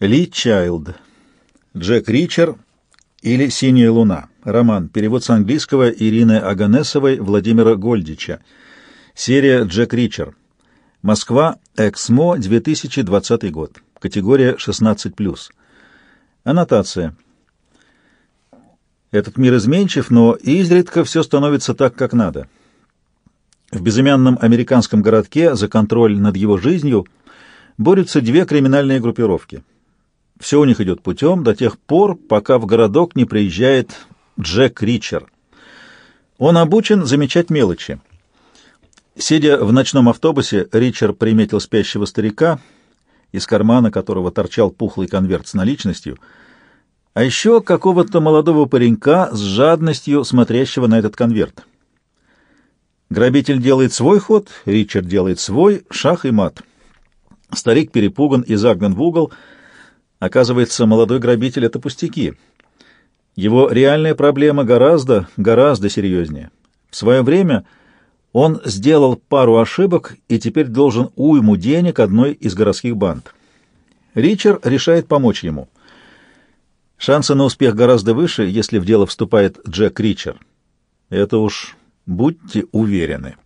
Ли Чайлд. Джек Ричер или «Синяя луна». Роман. Перевод с английского Ирины Аганесовой, Владимира Гольдича. Серия «Джек Ричер». Москва. Эксмо. 2020 год. Категория 16+. Аннотация. Этот мир изменчив, но изредка все становится так, как надо. В безымянном американском городке за контроль над его жизнью борются две криминальные группировки. Все у них идет путем до тех пор, пока в городок не приезжает Джек Ричер. Он обучен замечать мелочи. Сидя в ночном автобусе, Ричер приметил спящего старика, из кармана которого торчал пухлый конверт с наличностью, а еще какого-то молодого паренька с жадностью смотрящего на этот конверт. Грабитель делает свой ход, Ричард делает свой, шах и мат. Старик перепуган и загнан в угол. Оказывается, молодой грабитель — это пустяки — его реальная проблема гораздо, гораздо серьезнее. В свое время он сделал пару ошибок и теперь должен уйму денег одной из городских банд. Ричард решает помочь ему. Шансы на успех гораздо выше, если в дело вступает Джек Ричард. Это уж будьте уверены.